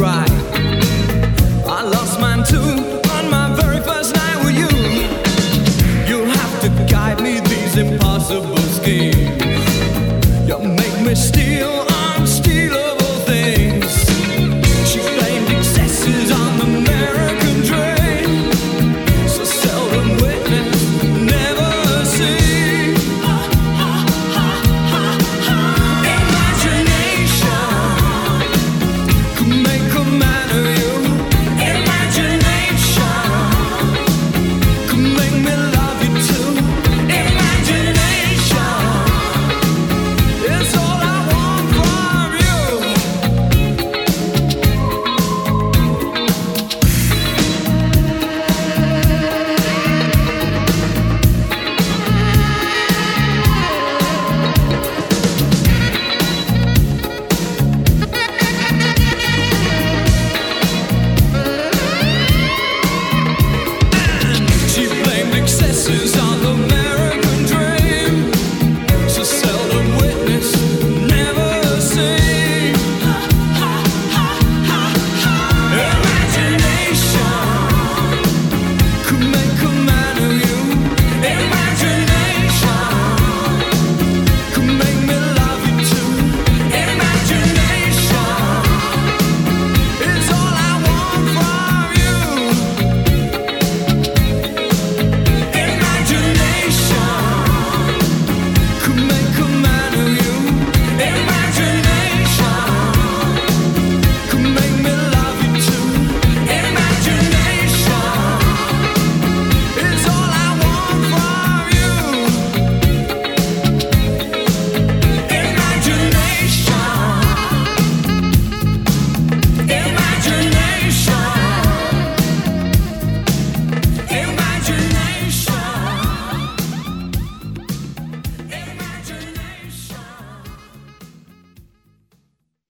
right.